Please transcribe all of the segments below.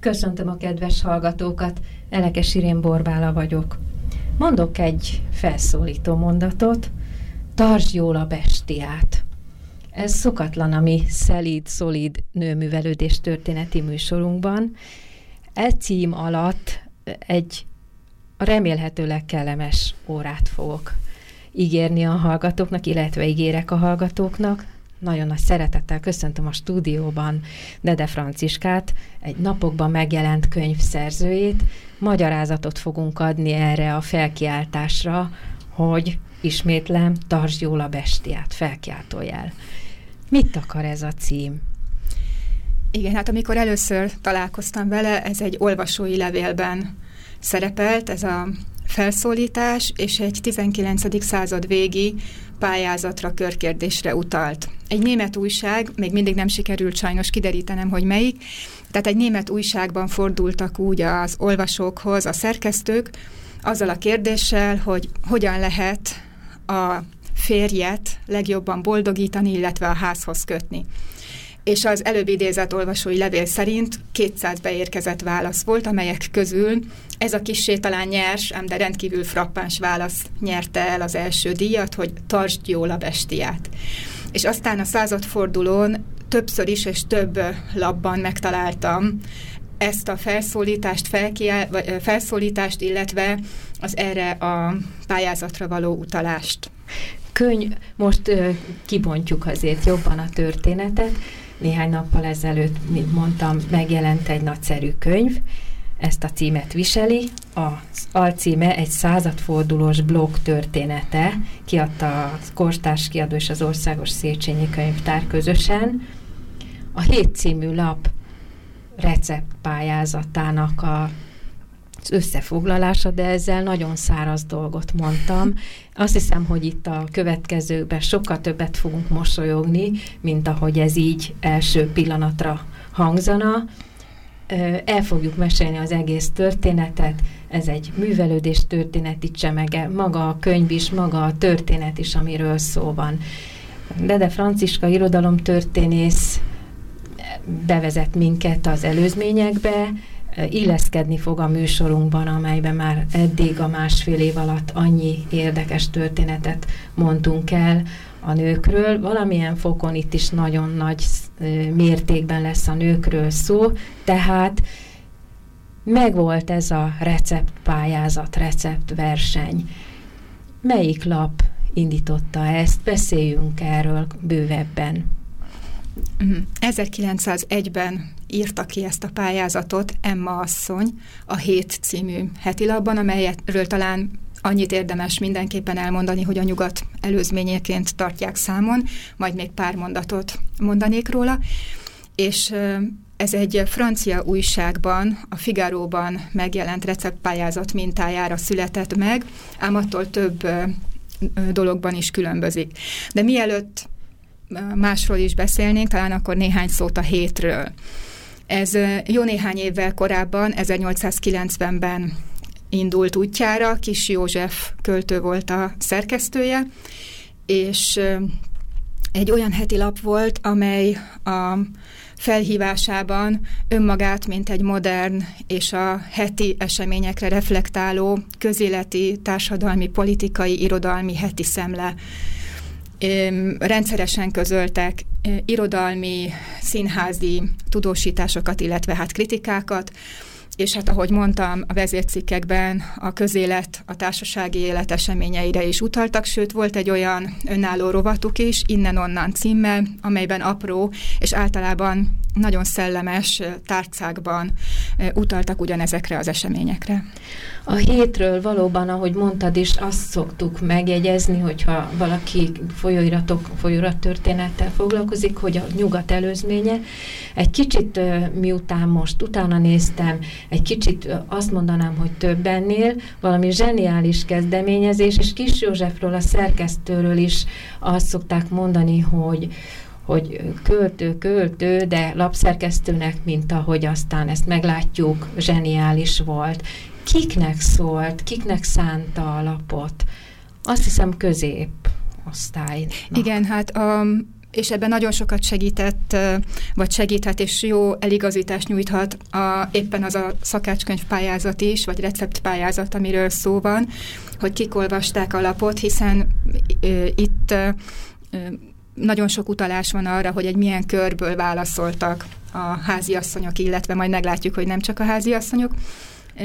Köszöntöm a kedves hallgatókat, Elekes Irén Borbála vagyok. Mondok egy felszólító mondatot, tartsd jól a bestiát. Ez szokatlan a mi szelíd, szolid nőművelődés történeti műsorunkban. E cím alatt egy remélhetőleg kellemes órát fogok ígérni a hallgatóknak, illetve ígérek a hallgatóknak. Nagyon nagy szeretettel köszöntöm a stúdióban Dede Franciskát, egy napokban megjelent könyv szerzőjét. Magyarázatot fogunk adni erre a felkiáltásra, hogy ismétlem, tartsd jól a bestiát, felkiáltójel. Mit akar ez a cím? Igen, hát amikor először találkoztam vele, ez egy olvasói levélben szerepelt, ez a felszólítás, és egy 19. század végi pályázatra, körkérdésre utalt. Egy német újság, még mindig nem sikerült sajnos kiderítenem, hogy melyik, tehát egy német újságban fordultak úgy az olvasókhoz, a szerkesztők, azzal a kérdéssel, hogy hogyan lehet a férjet legjobban boldogítani, illetve a házhoz kötni és az előbb idézett olvasói levél szerint 200 beérkezett válasz volt, amelyek közül ez a kis talán nyers, ám de rendkívül frappáns válasz nyerte el az első díjat, hogy tartsd jól a bestiát. És aztán a századfordulón többször is és több labban megtaláltam ezt a felszólítást, felkiáll, felszólítást, illetve az erre a pályázatra való utalást. Könyv, most uh, kibontjuk azért jobban a történetet néhány nappal ezelőtt, mint mondtam, megjelent egy nagyszerű könyv, ezt a címet viseli. Az alcíme egy századfordulós blog története, kiadta a Kortárs kiadó és az Országos Széchenyi Könyvtár közösen. A hét című lap receptpályázatának a az összefoglalása, de ezzel nagyon száraz dolgot mondtam. Azt hiszem, hogy itt a következőkben sokkal többet fogunk mosolyogni, mint ahogy ez így első pillanatra hangzana. El fogjuk mesélni az egész történetet, ez egy művelődés történeti csemege, maga a könyv is, maga a történet is, amiről szó van. Dede Franciska irodalomtörténész bevezet minket az előzményekbe, illeszkedni fog a műsorunkban, amelyben már eddig a másfél év alatt annyi érdekes történetet mondtunk el a nőkről. Valamilyen fokon itt is nagyon nagy mértékben lesz a nőkről szó, tehát megvolt ez a receptpályázat, receptverseny. Melyik lap indította ezt? Beszéljünk erről bővebben. 1901-ben mhm. írta ki ezt a pályázatot Emma asszony a Hét című hetilapban, amelyről talán annyit érdemes mindenképpen elmondani, hogy a nyugat előzményeként tartják számon, majd még pár mondatot mondanék róla. És ez egy francia újságban, a Figaróban megjelent receptpályázat mintájára született meg, ám attól több dologban is különbözik. De mielőtt másról is beszélnénk, talán akkor néhány szót a hétről. Ez jó néhány évvel korábban, 1890-ben indult útjára, Kis József költő volt a szerkesztője, és egy olyan heti lap volt, amely a felhívásában önmagát, mint egy modern és a heti eseményekre reflektáló közéleti, társadalmi, politikai, irodalmi heti szemle rendszeresen közöltek irodalmi, színházi tudósításokat, illetve hát kritikákat, és hát ahogy mondtam, a vezércikkekben a közélet, a társasági élet eseményeire is utaltak, sőt volt egy olyan önálló rovatuk is, innen-onnan címmel, amelyben apró és általában nagyon szellemes tárcákban utaltak ugyanezekre az eseményekre. A hétről valóban, ahogy mondtad is, azt szoktuk megjegyezni, hogyha valaki folyóiratok, történettel foglalkozik, hogy a nyugat előzménye. Egy kicsit, miután most utána néztem, egy kicsit azt mondanám, hogy többennél, valami zseniális kezdeményezés, és Kis Józsefről, a szerkesztőről is azt szokták mondani, hogy hogy költő, költő, de lapszerkesztőnek, mint ahogy aztán ezt meglátjuk, zseniális volt. Kiknek szólt, kiknek szánta a lapot? Azt hiszem közép osztály. Igen, hát a, és ebben nagyon sokat segített, vagy segíthet, és jó eligazítást nyújthat a, éppen az a szakácskönyv pályázat is, vagy receptpályázat, amiről szó van, hogy kik olvasták a lapot, hiszen ö, itt ö, nagyon sok utalás van arra, hogy egy milyen körből válaszoltak a háziasszonyok, illetve majd meglátjuk, hogy nem csak a háziasszonyok.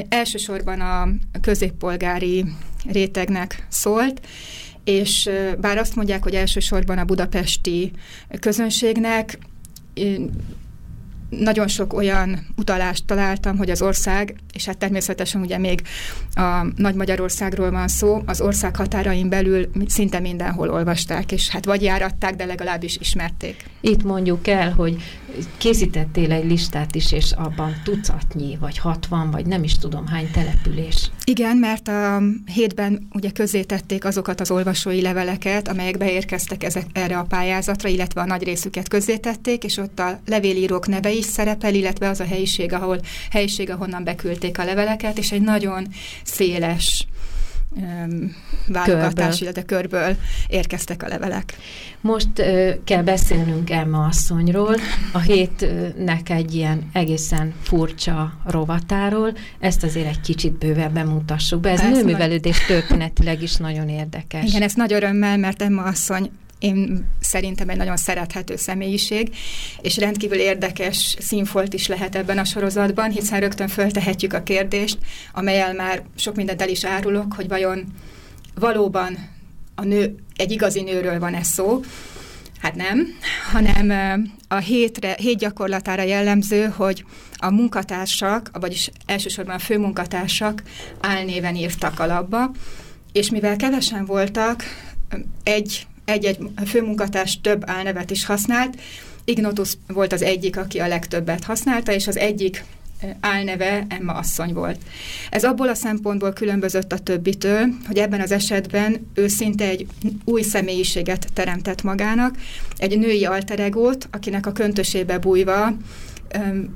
Elsősorban a középpolgári rétegnek szólt, és bár azt mondják, hogy elsősorban a budapesti közönségnek, nagyon sok olyan utalást találtam, hogy az ország, és hát természetesen ugye még a Nagy Magyarországról van szó, az ország határain belül szinte mindenhol olvasták, és hát vagy járatták, de legalábbis ismerték. Itt mondjuk el, hogy készítettél egy listát is, és abban tucatnyi, vagy hatvan, vagy nem is tudom hány település. Igen, mert a hétben ugye közzétették azokat az olvasói leveleket, amelyek beérkeztek ezek, erre a pályázatra, illetve a nagy részüket közzétették, és ott a levélírók neve is szerepel, illetve az a helyiség, ahol helyiség, ahonnan beküldték a leveleket, és egy nagyon széles válogatás, illetve körből érkeztek a levelek. Most uh, kell beszélnünk Emma asszonyról, a hétnek egy ilyen egészen furcsa rovatáról, ezt azért egy kicsit bővebben mutassuk be. Ez nőművelődés történetileg is nagyon érdekes. Igen, ez nagy örömmel, mert Emma asszony én szerintem egy nagyon szerethető személyiség, és rendkívül érdekes színfolt is lehet ebben a sorozatban, hiszen rögtön föltehetjük a kérdést, amelyel már sok mindent el is árulok, hogy vajon valóban a nő, egy igazi nőről van ez szó, Hát nem, hanem a hétre, hét gyakorlatára jellemző, hogy a munkatársak, vagyis elsősorban a főmunkatársak álnéven írtak alapba, és mivel kevesen voltak, egy egy-egy főmunkatárs több álnevet is használt. Ignotus volt az egyik, aki a legtöbbet használta, és az egyik álneve Emma asszony volt. Ez abból a szempontból különbözött a többitől, hogy ebben az esetben ő szinte egy új személyiséget teremtett magának, egy női alteregót, akinek a köntösébe bújva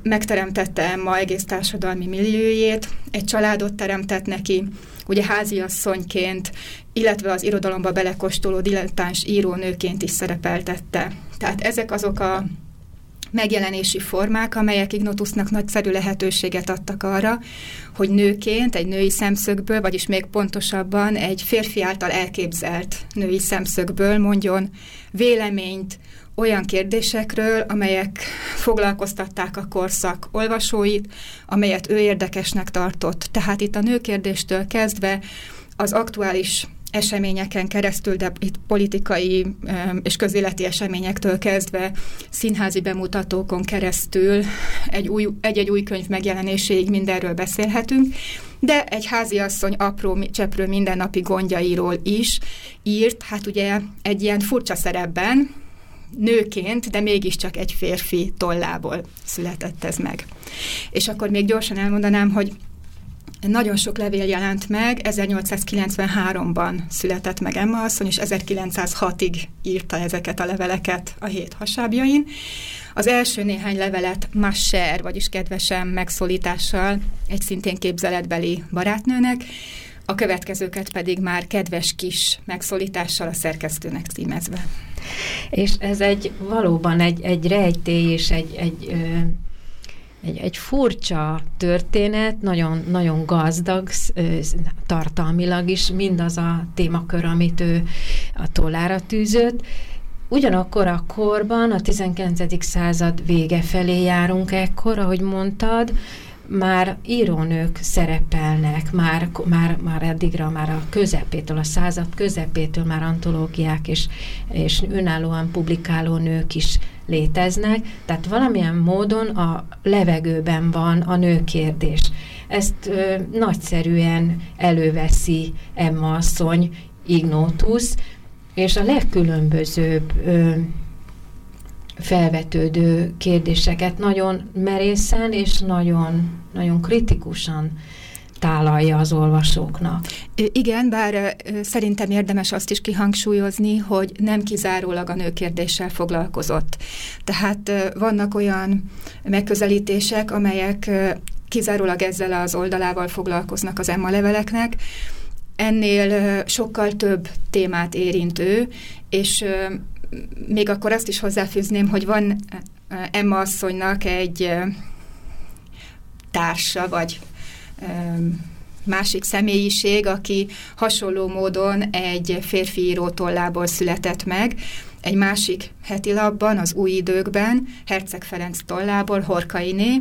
megteremtette Emma egész társadalmi milliójét, egy családot teremtett neki, ugye háziasszonyként, illetve az irodalomba belekostoló dilettáns írónőként is szerepeltette. Tehát ezek azok a megjelenési formák, amelyek Ignotusnak nagyszerű lehetőséget adtak arra, hogy nőként, egy női szemszögből, vagyis még pontosabban egy férfi által elképzelt női szemszögből mondjon véleményt olyan kérdésekről, amelyek foglalkoztatták a korszak olvasóit, amelyet ő érdekesnek tartott. Tehát itt a nőkérdéstől kezdve az aktuális eseményeken keresztül, de itt politikai és közéleti eseményektől kezdve színházi bemutatókon keresztül egy új, egy-egy új könyv megjelenéséig mindenről beszélhetünk, de egy háziasszony apró cseprő mindennapi gondjairól is írt, hát ugye egy ilyen furcsa szerepben, nőként, de mégiscsak egy férfi tollából született ez meg. És akkor még gyorsan elmondanám, hogy nagyon sok levél jelent meg, 1893-ban született meg Emma asszony, és 1906-ig írta ezeket a leveleket a hét hasábjain. Az első néhány levelet Masser, vagyis kedvesen megszólítással egy szintén képzeletbeli barátnőnek, a következőket pedig már kedves kis megszólítással a szerkesztőnek címezve. És ez egy valóban egy, egy rejtély és egy, egy egy, egy furcsa történet, nagyon, nagyon gazdag tartalmilag is, mindaz a témakör, amit ő a tollára tűzött. Ugyanakkor a korban, a 19. század vége felé járunk ekkor, ahogy mondtad, már írónők szerepelnek, már, már, már eddigra, már a közepétől, a század közepétől már antológiák és, és önállóan publikáló nők is léteznek, tehát valamilyen módon a levegőben van a nőkérdés. Ezt ö, nagyszerűen előveszi Emma asszony, Ignotus, és a legkülönbözőbb ö, felvetődő kérdéseket nagyon merészen és nagyon, nagyon kritikusan tálalja az olvasóknak. Igen, bár szerintem érdemes azt is kihangsúlyozni, hogy nem kizárólag a nőkérdéssel foglalkozott. Tehát vannak olyan megközelítések, amelyek kizárólag ezzel az oldalával foglalkoznak az Emma leveleknek, ennél sokkal több témát érintő, és még akkor azt is hozzáfűzném, hogy van Emma asszonynak egy társa, vagy másik személyiség, aki hasonló módon egy férfi író született meg, egy másik heti labban, az új időkben, Herceg Ferenc tollából, Horkainé,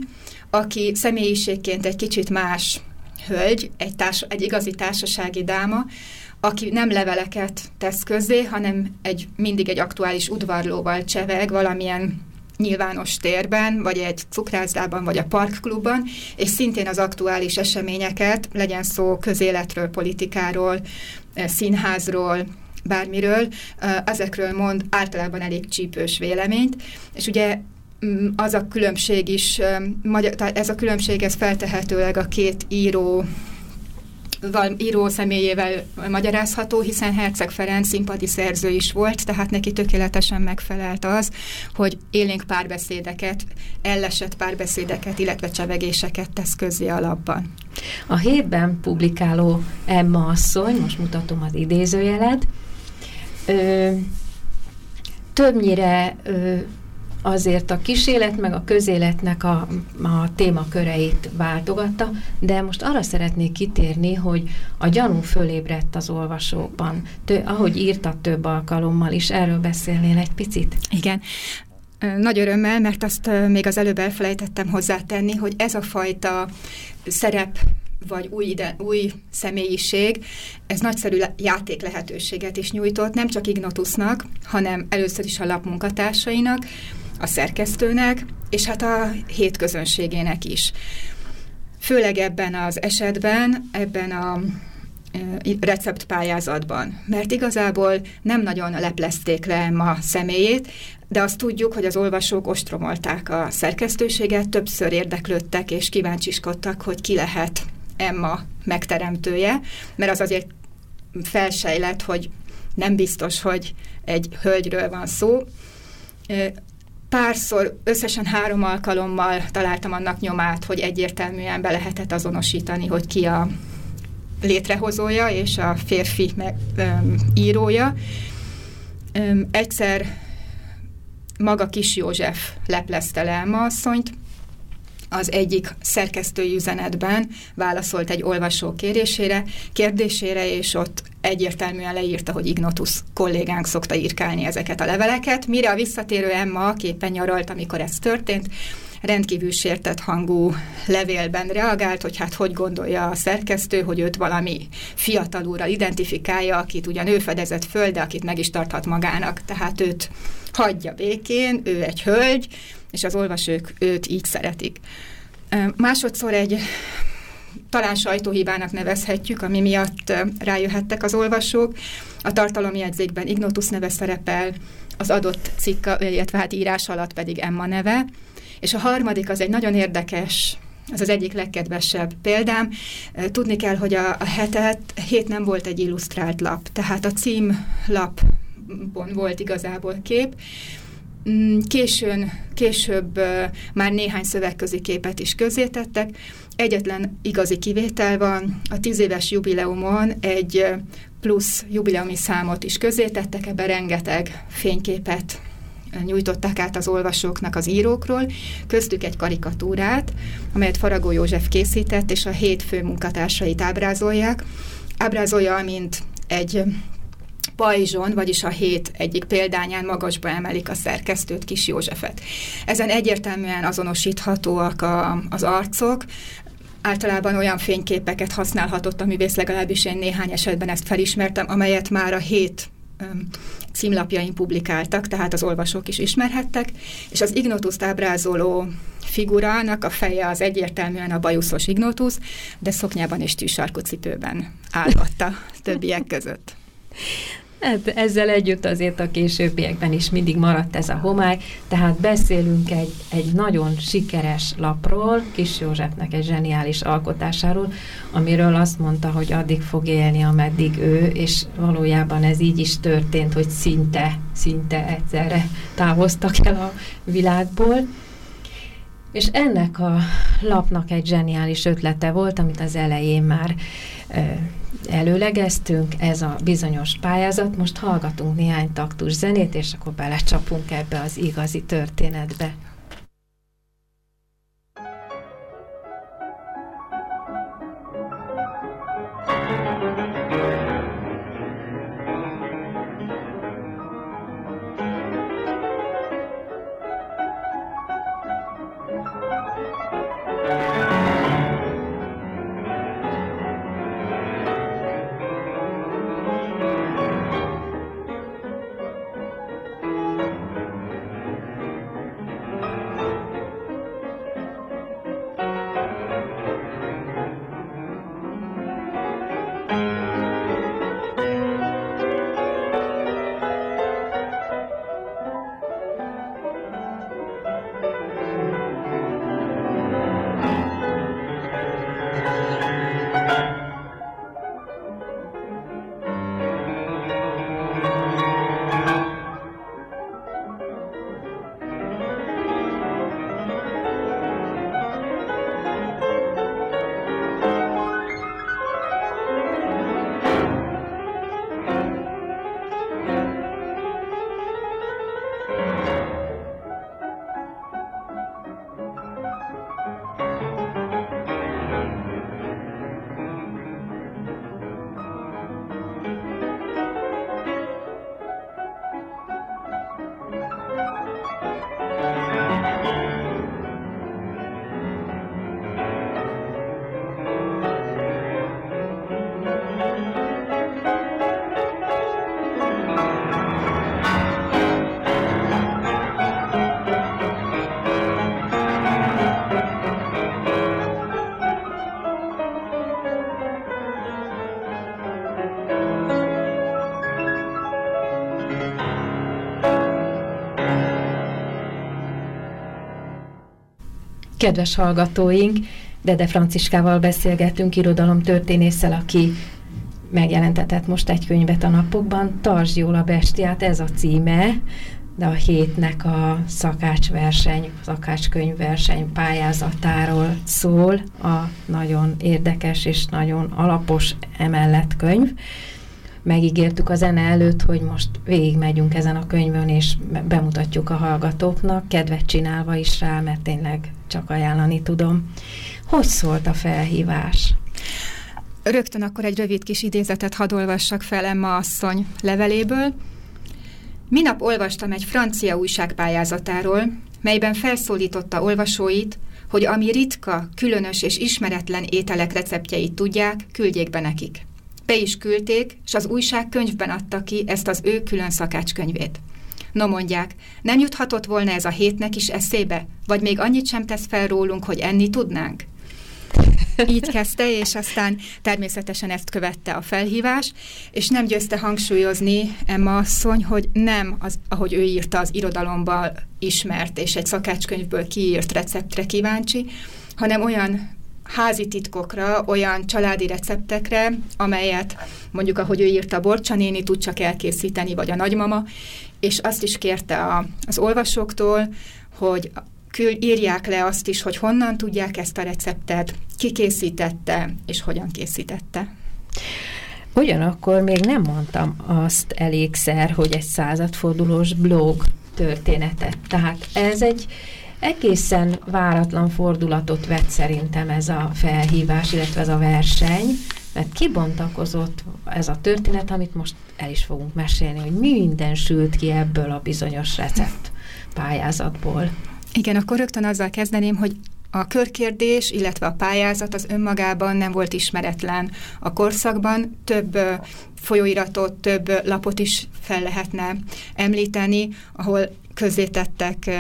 aki személyiségként egy kicsit más hölgy, egy, társ, egy igazi társasági dáma, aki nem leveleket tesz közzé, hanem egy, mindig egy aktuális udvarlóval cseveg valamilyen nyilvános térben, vagy egy cukrászdában, vagy a parkklubban, és szintén az aktuális eseményeket, legyen szó közéletről, politikáról, eh, színházról, bármiről, eh, ezekről mond általában elég csípős véleményt, és ugye mm, az a különbség is, eh, ez a különbség ez feltehetőleg a két író író személyével magyarázható, hiszen Herceg Ferenc szimpati szerző is volt, tehát neki tökéletesen megfelelt az, hogy élénk párbeszédeket, ellesett párbeszédeket, illetve csevegéseket tesz közzé a labban. A hétben publikáló Emma asszony, most mutatom az idézőjelet, ö, többnyire ö, azért a kísérlet meg a közéletnek a, a témaköreit váltogatta, de most arra szeretnék kitérni, hogy a gyanú fölébredt az olvasókban. Tő, ahogy írta több alkalommal is, erről beszélnél egy picit? Igen. Nagy örömmel, mert azt még az előbb elfelejtettem hozzátenni, hogy ez a fajta szerep vagy új, ide, új személyiség, ez nagyszerű játék lehetőséget is nyújtott, nem csak Ignotusnak, hanem először is a lap munkatársainak, a szerkesztőnek, és hát a hétközönségének is. Főleg ebben az esetben, ebben a receptpályázatban, mert igazából nem nagyon leplezték le ma személyét, de azt tudjuk, hogy az olvasók ostromolták a szerkesztőséget, többször érdeklődtek és kíváncsiskodtak, hogy ki lehet Emma megteremtője, mert az azért felsejlett, hogy nem biztos, hogy egy hölgyről van szó párszor, összesen három alkalommal találtam annak nyomát, hogy egyértelműen be lehetett azonosítani, hogy ki a létrehozója és a férfi meg, öm, írója. Öm, egyszer maga Kis József leplezte le Elma asszonyt, az egyik szerkesztői üzenetben válaszolt egy olvasó kérésére, kérdésére, és ott egyértelműen leírta, hogy Ignotus kollégánk szokta írkálni ezeket a leveleket. Mire a visszatérő Emma képen nyaralt, amikor ez történt, rendkívül sértett hangú levélben reagált, hogy hát hogy gondolja a szerkesztő, hogy őt valami fiatalúra identifikálja, akit ugyan ő fedezett föl, de akit meg is tarthat magának. Tehát őt hagyja békén, ő egy hölgy, és az olvasók őt így szeretik. Másodszor egy talán sajtóhibának nevezhetjük, ami miatt rájöhettek az olvasók. A tartalomjegyzékben Ignotus neve szerepel, az adott cikk, illetve hát írás alatt pedig Emma neve. És a harmadik az egy nagyon érdekes ez az egyik legkedvesebb példám. Tudni kell, hogy a, a hetet, a hét nem volt egy illusztrált lap, tehát a címlapon volt igazából kép, későn, később már néhány szövegközi képet is közzétettek. Egyetlen igazi kivétel van, a tíz éves jubileumon egy plusz jubileumi számot is közzétettek, ebben rengeteg fényképet nyújtották át az olvasóknak az írókról, köztük egy karikatúrát, amelyet Faragó József készített, és a hét fő munkatársait ábrázolják. Ábrázolja, mint egy pajzson, vagyis a hét egyik példányán magasba emelik a szerkesztőt, Kis Józsefet. Ezen egyértelműen azonosíthatóak a, az arcok, általában olyan fényképeket használhatott a művész, legalábbis én néhány esetben ezt felismertem, amelyet már a hét címlapjain publikáltak, tehát az olvasók is ismerhettek, és az Ignotuszt ábrázoló figurának a feje az egyértelműen a bajuszos Ignotus, de szoknyában és tűsarkú cipőben állott többiek között. Hát ezzel együtt azért a későbbiekben is mindig maradt ez a homály, tehát beszélünk egy, egy nagyon sikeres lapról, Kis Józsefnek egy zseniális alkotásáról, amiről azt mondta, hogy addig fog élni, ameddig ő, és valójában ez így is történt, hogy szinte, szinte egyszerre távoztak el a világból. És ennek a lapnak egy zseniális ötlete volt, amit az elején már előlegeztünk, ez a bizonyos pályázat. Most hallgatunk néhány taktus zenét, és akkor belecsapunk ebbe az igazi történetbe. Kedves hallgatóink, Dede Franciskával beszélgetünk, irodalomtörténésszel, aki megjelentetett most egy könyvet a napokban. Tartsd jól a bestiát, ez a címe, de a hétnek a szakácsverseny, szakácskönyvverseny pályázatáról szól, a nagyon érdekes és nagyon alapos emellett könyv megígértük a zene előtt, hogy most végigmegyünk ezen a könyvön, és bemutatjuk a hallgatóknak, kedvet csinálva is rá, mert tényleg csak ajánlani tudom. Hogy szólt a felhívás? Rögtön akkor egy rövid kis idézetet hadd olvassak fel Emma asszony leveléből. Minap olvastam egy francia újság melyben felszólította olvasóit, hogy ami ritka, különös és ismeretlen ételek receptjeit tudják, küldjék be nekik. Be is küldték, és az újság könyvben adta ki ezt az ő külön szakácskönyvét. No mondják, nem juthatott volna ez a hétnek is eszébe? Vagy még annyit sem tesz fel rólunk, hogy enni tudnánk? Így kezdte, és aztán természetesen ezt követte a felhívás, és nem győzte hangsúlyozni Emma asszony, hogy nem, az, ahogy ő írta, az irodalomban ismert és egy szakácskönyvből kiírt receptre kíváncsi, hanem olyan házi titkokra, olyan családi receptekre, amelyet mondjuk, ahogy ő írta, Borcsa néni tud csak elkészíteni, vagy a nagymama, és azt is kérte a, az olvasóktól, hogy kül, írják le azt is, hogy honnan tudják ezt a receptet, ki készítette, és hogyan készítette. Ugyanakkor még nem mondtam azt elégszer, hogy egy századfordulós blog történetet. Tehát ez egy egészen váratlan fordulatot vett szerintem ez a felhívás, illetve ez a verseny, mert kibontakozott ez a történet, amit most el is fogunk mesélni, hogy mi minden sült ki ebből a bizonyos recept pályázatból. Igen, akkor rögtön azzal kezdeném, hogy a körkérdés, illetve a pályázat az önmagában nem volt ismeretlen a korszakban. Több folyóiratot, több lapot is fel lehetne említeni, ahol közzétettek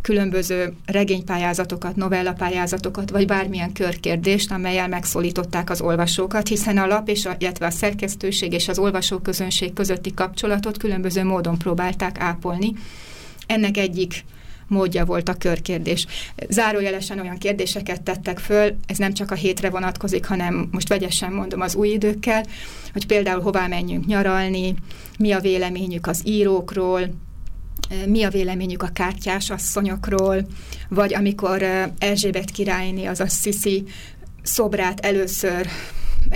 különböző regénypályázatokat, novellapályázatokat, vagy bármilyen körkérdést, amelyel megszólították az olvasókat, hiszen a lap, és a, illetve a szerkesztőség és az olvasóközönség közötti kapcsolatot különböző módon próbálták ápolni. Ennek egyik módja volt a körkérdés. Zárójelesen olyan kérdéseket tettek föl, ez nem csak a hétre vonatkozik, hanem most vegyesen mondom az új időkkel, hogy például hová menjünk nyaralni, mi a véleményük az írókról, mi a véleményük a kártyás asszonyokról, vagy amikor Erzsébet királyné, az a Sisi szobrát először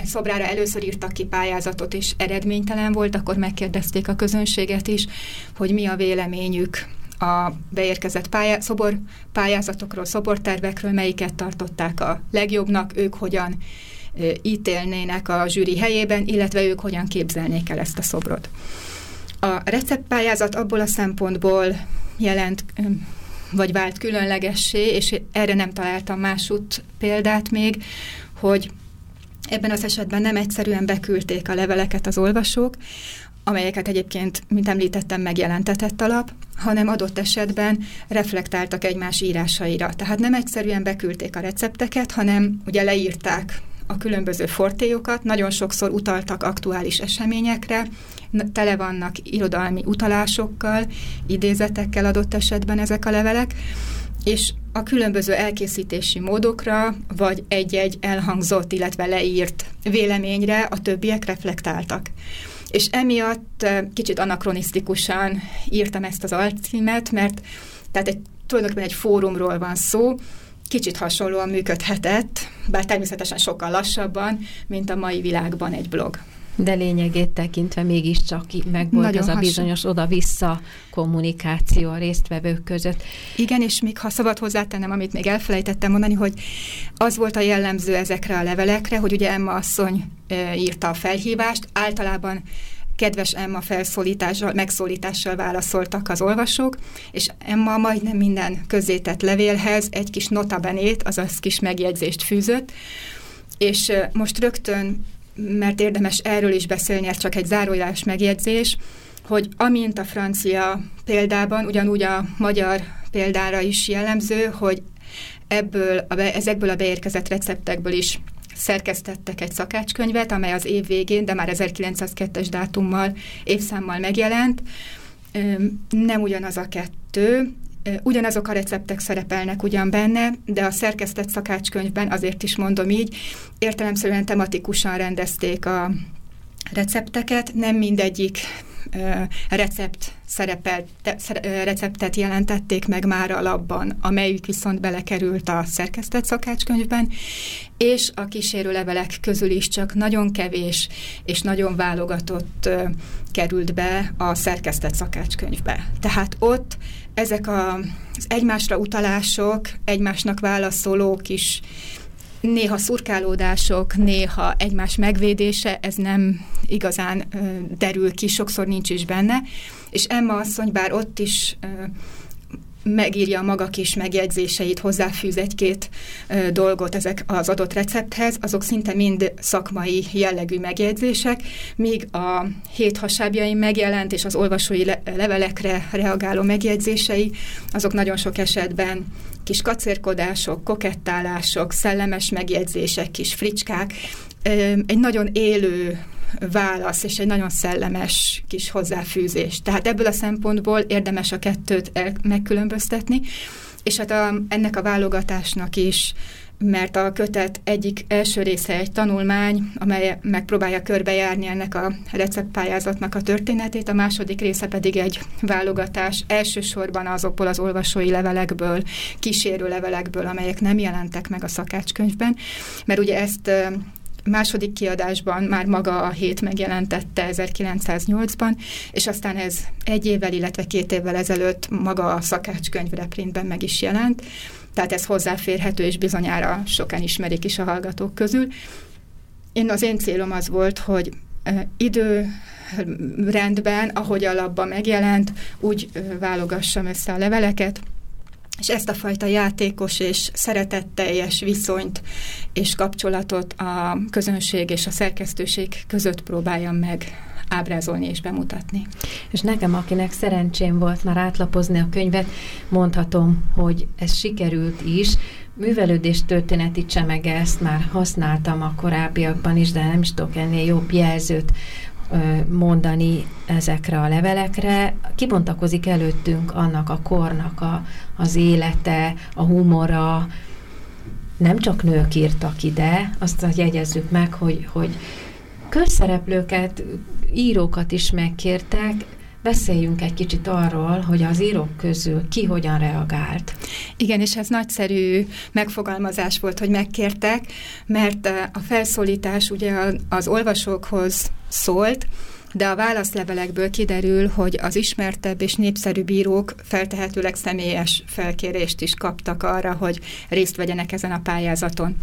szobrára először írtak ki pályázatot, és eredménytelen volt, akkor megkérdezték a közönséget is, hogy mi a véleményük a beérkezett pályá, szobor pályázatokról, szobortervekről, melyiket tartották a legjobbnak, ők hogyan ítélnének a zsűri helyében, illetve ők hogyan képzelnék el ezt a szobrot. A receptpályázat abból a szempontból jelent vagy vált különlegessé, és erre nem találtam másút példát még, hogy ebben az esetben nem egyszerűen beküldték a leveleket az olvasók, amelyeket egyébként, mint említettem, megjelentetett a lap, hanem adott esetben reflektáltak egymás írásaira. Tehát nem egyszerűen beküldték a recepteket, hanem ugye leírták a különböző fortéjokat, nagyon sokszor utaltak aktuális eseményekre, tele vannak irodalmi utalásokkal, idézetekkel adott esetben ezek a levelek, és a különböző elkészítési módokra, vagy egy-egy elhangzott, illetve leírt véleményre a többiek reflektáltak. És emiatt kicsit anakronisztikusan írtam ezt az alcímet, mert tehát egy, tulajdonképpen egy fórumról van szó, kicsit hasonlóan működhetett, bár természetesen sokkal lassabban, mint a mai világban egy blog. De lényegét tekintve mégiscsak meg volt Nagyon az a bizonyos oda-vissza kommunikáció a résztvevők között. Igen, és még ha szabad hozzátennem, amit még elfelejtettem mondani, hogy az volt a jellemző ezekre a levelekre, hogy ugye Emma asszony írta a felhívást, általában kedves Emma felszólítással, megszólítással válaszoltak az olvasók, és Emma majdnem minden közzétett levélhez egy kis notabenét, azaz kis megjegyzést fűzött, és most rögtön mert érdemes erről is beszélni, ez csak egy zárójás megjegyzés, hogy amint a francia példában, ugyanúgy a magyar példára is jellemző, hogy ebből a be, ezekből a beérkezett receptekből is szerkesztettek egy szakácskönyvet, amely az év végén, de már 1902-es dátummal, évszámmal megjelent. Nem ugyanaz a kettő, Ugyanazok a receptek szerepelnek ugyan benne, de a szerkesztett szakácskönyvben, azért is mondom így, értelemszerűen tematikusan rendezték a recepteket, nem mindegyik recept szerepelt, receptet jelentették meg már a labban, amelyik viszont belekerült a szerkesztett szakácskönyvben, és a kísérő levelek közül is csak nagyon kevés és nagyon válogatott került be a szerkesztett szakácskönyvbe. Tehát ott ezek a, az egymásra utalások, egymásnak válaszoló kis néha szurkálódások, néha egymás megvédése, ez nem igazán ö, derül ki, sokszor nincs is benne. És Emma asszony, bár ott is ö, megírja maga kis megjegyzéseit, hozzáfűz egy-két dolgot ezek az adott recepthez, azok szinte mind szakmai jellegű megjegyzések, míg a hét hasábjaim megjelent, és az olvasói le- levelekre reagáló megjegyzései, azok nagyon sok esetben kis kacérkodások, kokettálások, szellemes megjegyzések, kis fricskák, egy nagyon élő válasz és egy nagyon szellemes kis hozzáfűzés. Tehát ebből a szempontból érdemes a kettőt megkülönböztetni, és hát a, ennek a válogatásnak is mert a kötet egyik első része egy tanulmány, amely megpróbálja körbejárni ennek a receptpályázatnak a történetét, a második része pedig egy válogatás elsősorban azokból az olvasói levelekből, kísérő levelekből, amelyek nem jelentek meg a szakácskönyvben, mert ugye ezt második kiadásban már maga a hét megjelentette 1908-ban, és aztán ez egy évvel, illetve két évvel ezelőtt maga a szakácskönyv reprintben meg is jelent, tehát ez hozzáférhető, és bizonyára sokan ismerik is a hallgatók közül. Én az én célom az volt, hogy idő rendben, ahogy a labba megjelent, úgy válogassam össze a leveleket, és ezt a fajta játékos és szeretetteljes viszonyt és kapcsolatot a közönség és a szerkesztőség között próbáljam meg ábrázolni és bemutatni. És nekem, akinek szerencsém volt már átlapozni a könyvet, mondhatom, hogy ez sikerült is. Művelődés történeti csemege, ezt már használtam a korábbiakban is, de nem is tudok ennél jobb jelzőt mondani ezekre a levelekre. Kibontakozik előttünk annak a kornak a, az élete, a humora, nem csak nők írtak ide, azt jegyezzük meg, hogy, hogy közszereplőket, írókat is megkértek, Beszéljünk egy kicsit arról, hogy az írók közül ki hogyan reagált. Igen, és ez nagyszerű megfogalmazás volt, hogy megkértek, mert eh, a felszólítás ugye az olvasókhoz szólt, de a válaszlevelekből kiderül, hogy az ismertebb és népszerű bírók feltehetőleg személyes felkérést is kaptak arra, hogy részt vegyenek ezen a pályázaton.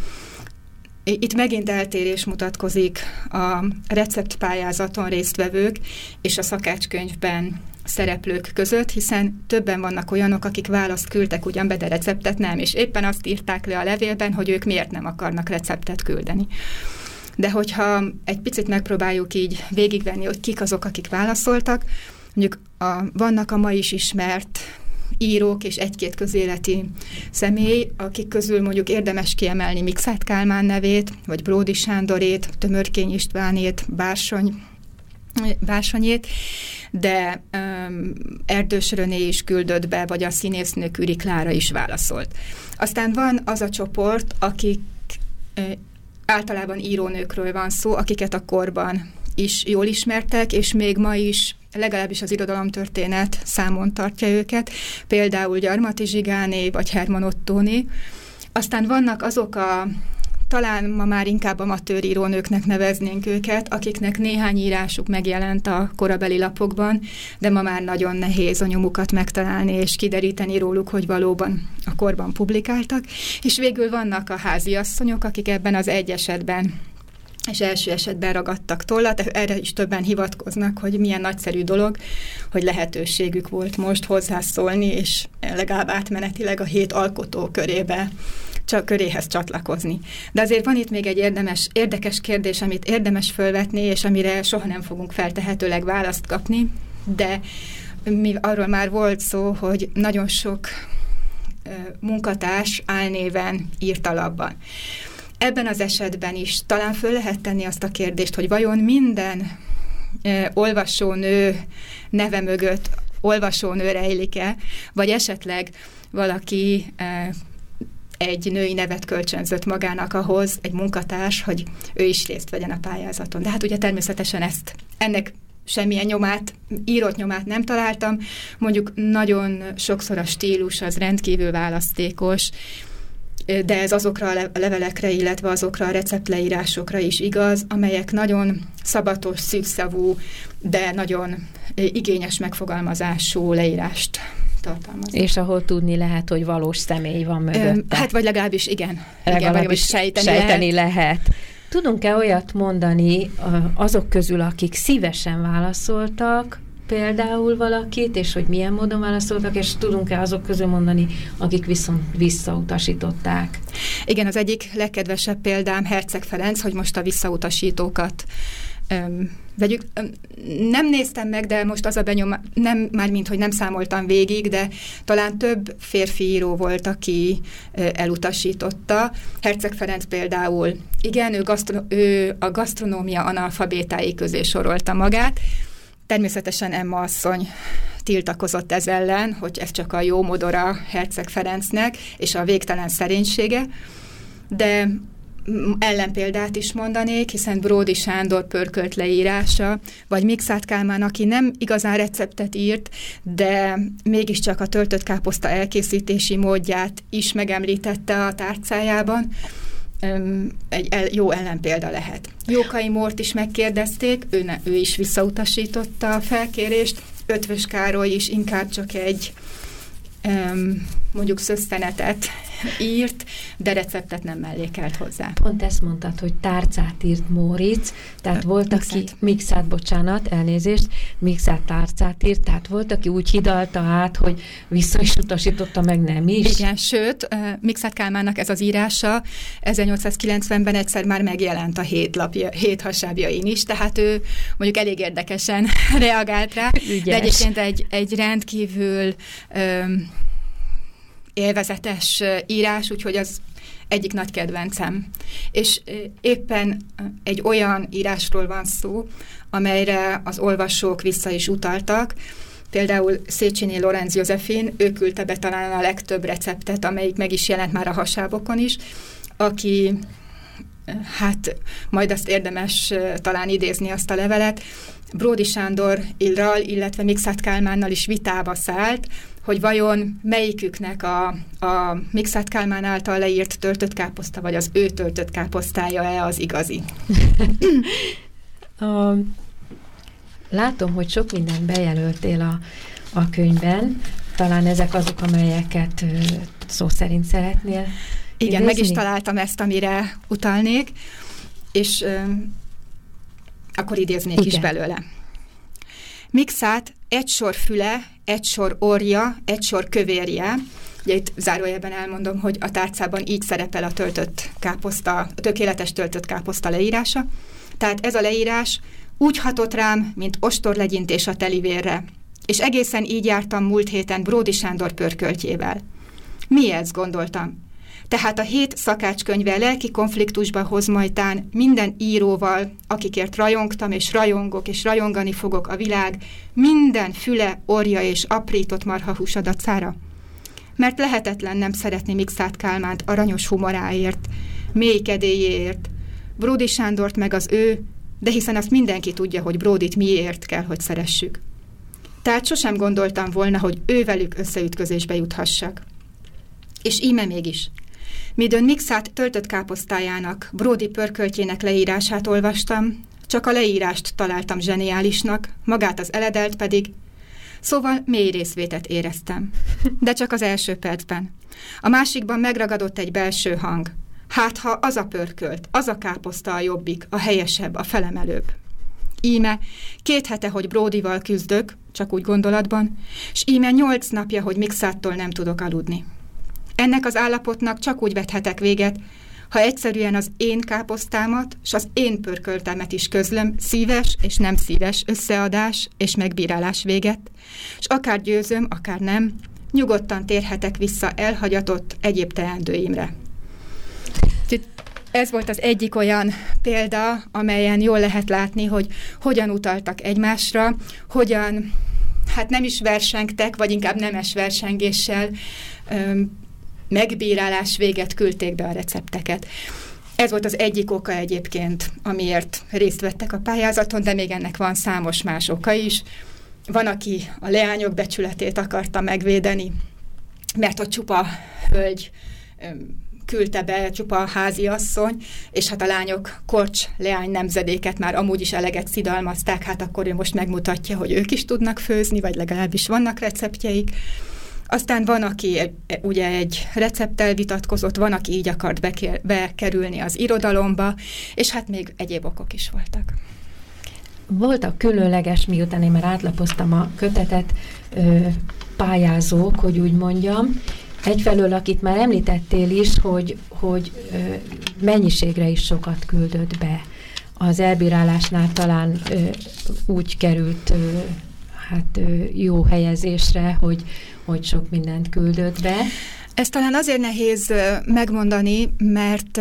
Itt megint eltérés mutatkozik a receptpályázaton résztvevők és a szakácskönyvben szereplők között, hiszen többen vannak olyanok, akik választ küldtek ugyan be, de receptet nem, és éppen azt írták le a levélben, hogy ők miért nem akarnak receptet küldeni. De hogyha egy picit megpróbáljuk így végigvenni, hogy kik azok, akik válaszoltak, mondjuk a, vannak a ma is ismert írók és egy-két közéleti személy, akik közül mondjuk érdemes kiemelni Mixát Kálmán nevét, vagy Bródi Sándorét, Tömörkény Istvánét, Bársony, Bársonyét, de um, Erdős Röné is küldött be, vagy a színésznő Küri Klára is válaszolt. Aztán van az a csoport, akik általában írónőkről van szó, akiket a korban is jól ismertek, és még ma is legalábbis az irodalomtörténet számon tartja őket, például Gyarmati Zsigáné vagy Herman Ottóné. Aztán vannak azok a talán ma már inkább amatőrírónőknek neveznénk őket, akiknek néhány írásuk megjelent a korabeli lapokban, de ma már nagyon nehéz a nyomukat megtalálni és kideríteni róluk, hogy valóban a korban publikáltak. És végül vannak a háziasszonyok, akik ebben az egy esetben és első esetben ragadtak tollat, erre is többen hivatkoznak, hogy milyen nagyszerű dolog, hogy lehetőségük volt most hozzászólni, és legalább átmenetileg a hét alkotó körébe csak köréhez csatlakozni. De azért van itt még egy érdemes, érdekes kérdés, amit érdemes fölvetni, és amire soha nem fogunk feltehetőleg választ kapni, de mi arról már volt szó, hogy nagyon sok munkatárs álnéven írt alapban. Ebben az esetben is talán föl lehet tenni azt a kérdést, hogy vajon minden olvasónő neve mögött olvasónő rejlik-e, vagy esetleg valaki egy női nevet kölcsönzött magának ahhoz, egy munkatárs, hogy ő is részt vegyen a pályázaton. De hát ugye természetesen ezt, ennek semmilyen nyomát, írott nyomát nem találtam. Mondjuk nagyon sokszor a stílus az rendkívül választékos, de ez azokra a levelekre, illetve azokra a receptleírásokra is igaz, amelyek nagyon szabatos, szűkszavú, de nagyon igényes megfogalmazású leírást tartalmaz. És ahol tudni lehet, hogy valós személy van mögötte. Hát vagy legalábbis igen. Legalábbis igen, sejteni, sejteni lehet. lehet. Tudunk-e olyat mondani azok közül, akik szívesen válaszoltak, például valakit, és hogy milyen módon válaszoltak, és tudunk-e azok közül mondani, akik viszont visszautasították? Igen, az egyik legkedvesebb példám Herceg Ferenc, hogy most a visszautasítókat öm, vegyük. Nem néztem meg, de most az a benyom, nem, már mint hogy nem számoltam végig, de talán több férfi író volt, aki elutasította. Herceg Ferenc például, igen, ő, gasztro, ő a gasztronómia analfabétái közé sorolta magát, Természetesen Emma asszony tiltakozott ez ellen, hogy ez csak a jó modora Herceg Ferencnek, és a végtelen szerénysége, de ellenpéldát is mondanék, hiszen Bródi Sándor pörkölt leírása, vagy Mixát Kálmán, aki nem igazán receptet írt, de mégiscsak a töltött káposzta elkészítési módját is megemlítette a tárcájában, egy jó ellenpélda lehet. Jókai Mort is megkérdezték, ő, ne, ő is visszautasította a felkérést, Ötvös Károly is inkább csak egy um, mondjuk szösztenetet írt, de receptet nem mellékelt hozzá. Pont ezt mondtad, hogy tárcát írt Móricz, tehát volt, mixát. aki, mixát, bocsánat, elnézést, mixát tárcát írt, tehát volt, aki úgy hidalta át, hogy vissza is utasította, meg nem is. Igen, sőt, Mixát Kálmának ez az írása 1890-ben egyszer már megjelent a hét, lapja, hét hasábjain is, tehát ő mondjuk elég érdekesen reagált rá, Ügyes. de egyébként egy, egy rendkívül öm, élvezetes írás, úgyhogy az egyik nagy kedvencem. És éppen egy olyan írásról van szó, amelyre az olvasók vissza is utaltak, Például Széchenyi Lorenz Józefin, ő küldte be talán a legtöbb receptet, amelyik meg is jelent már a hasábokon is, aki hát majd azt érdemes talán idézni azt a levelet, Bródi Sándor Illral, illetve Mixát Kálmánnal is vitába szállt, hogy vajon melyiküknek a, a Mixát Kálmán által leírt töltött káposzta, vagy az ő töltött káposztája-e az igazi. a, látom, hogy sok mindent bejelöltél a, a könyvben, talán ezek azok, amelyeket szó szerint szeretnél Igen, idézni? meg is találtam ezt, amire utalnék, és akkor idéznék Igen. is belőle. Mixát egy sor füle, egy sor orja, egy sor kövérje, Ugye itt zárójelben elmondom, hogy a tárcában így szerepel a töltött káposzta, a tökéletes töltött káposzta leírása. Tehát ez a leírás úgy hatott rám, mint ostorlegyintés a telivérre. És egészen így jártam múlt héten Bródi Sándor pörköltjével. Mi ez, gondoltam. Tehát a hét szakácskönyve lelki konfliktusba hoz majtán minden íróval, akikért rajongtam és rajongok és rajongani fogok a világ, minden füle, orja és aprított marhahús adacára. Mert lehetetlen nem szeretni Mixát Kálmánt aranyos humoráért, mélykedélyéért, Bródi Sándort meg az ő, de hiszen azt mindenki tudja, hogy Bródit miért kell, hogy szeressük. Tehát sosem gondoltam volna, hogy ővelük összeütközésbe juthassak. És íme mégis – Midőn Mixát töltött káposztájának, Brody pörköltjének leírását olvastam, csak a leírást találtam zseniálisnak, magát az eledelt pedig, szóval mély részvétet éreztem. De csak az első percben. A másikban megragadott egy belső hang. Hát, ha az a pörkölt, az a káposzta a jobbik, a helyesebb, a felemelőbb. Íme, két hete, hogy Bródival küzdök, csak úgy gondolatban, és íme nyolc napja, hogy Mixáttól nem tudok aludni. Ennek az állapotnak csak úgy vethetek véget, ha egyszerűen az én káposztámat és az én pörköltemet is közlöm, szíves és nem szíves összeadás és megbírálás véget, és akár győzöm, akár nem, nyugodtan térhetek vissza elhagyatott egyéb teendőimre. Ez volt az egyik olyan példa, amelyen jól lehet látni, hogy hogyan utaltak egymásra, hogyan, hát nem is versengtek, vagy inkább nemes versengéssel megbírálás véget küldték be a recepteket. Ez volt az egyik oka egyébként, amiért részt vettek a pályázaton, de még ennek van számos más oka is. Van, aki a leányok becsületét akarta megvédeni, mert a csupa hölgy küldte be csupa a háziasszony, és hát a lányok korcs leány nemzedéket már amúgy is eleget szidalmazták, hát akkor ő most megmutatja, hogy ők is tudnak főzni, vagy legalábbis vannak receptjeik. Aztán van, aki ugye egy recepttel vitatkozott, van, aki így akart bekerülni az irodalomba, és hát még egyéb okok is voltak. Voltak különleges, miután én már átlapoztam a kötetet, pályázók, hogy úgy mondjam, Egyfelől, akit már említettél is, hogy, hogy mennyiségre is sokat küldött be. Az elbírálásnál talán úgy került hát jó helyezésre, hogy, hogy sok mindent küldött be. Ez talán azért nehéz megmondani, mert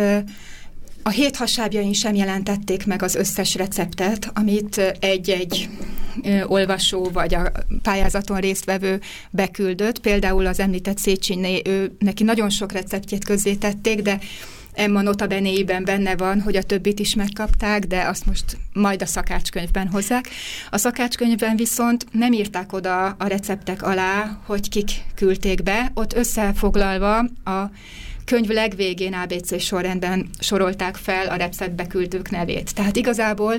a hét hasábjain sem jelentették meg az összes receptet, amit egy-egy olvasó vagy a pályázaton résztvevő beküldött. Például az említett Széchenyi, ő, neki nagyon sok receptjét közzétették, de Emma notabenéiben benne van, hogy a többit is megkapták, de azt most majd a szakácskönyvben hozzák. A szakácskönyvben viszont nem írták oda a receptek alá, hogy kik küldték be, ott összefoglalva a könyv legvégén ABC sorrendben sorolták fel a receptbe küldők nevét. Tehát igazából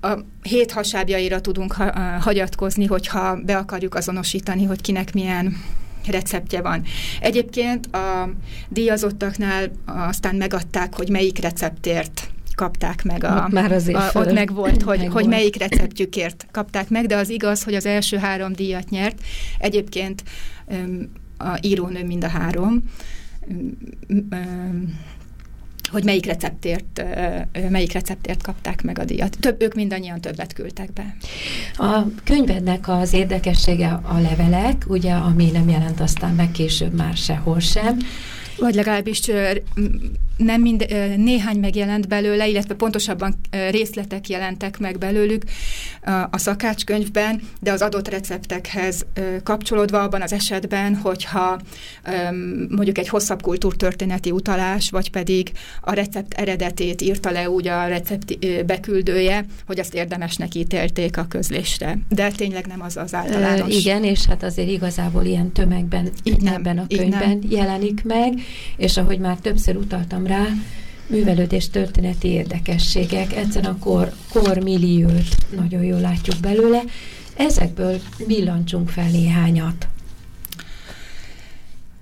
a hét hasábjaira tudunk ha, hagyatkozni, hogyha be akarjuk azonosítani, hogy kinek milyen receptje van. Egyébként a díjazottaknál aztán megadták, hogy melyik receptért kapták meg a... Ott már azért a, Ott meg volt, hogy, meg hogy volt. melyik receptjükért kapták meg, de az igaz, hogy az első három díjat nyert. Egyébként a írónő mind a három hogy melyik receptért, melyik receptért kapták meg a díjat. Több, ők mindannyian többet küldtek be. A könyvednek az érdekessége a levelek, ugye, ami nem jelent aztán meg később már sehol sem, vagy legalábbis nem mind, néhány megjelent belőle, illetve pontosabban részletek jelentek meg belőlük a szakácskönyvben, de az adott receptekhez kapcsolódva abban az esetben, hogyha mondjuk egy hosszabb kultúrtörténeti utalás, vagy pedig a recept eredetét írta le úgy a recept beküldője, hogy azt érdemesnek ítélték a közlésre. De tényleg nem az az általános. igen, és hát azért igazából ilyen tömegben így nem, ebben a könyvben jelenik meg, és ahogy már többször utaltam rá, művelődés történeti érdekességek, egyszerűen a kor, kormilliót nagyon jól látjuk belőle. Ezekből villancsunk fel néhányat.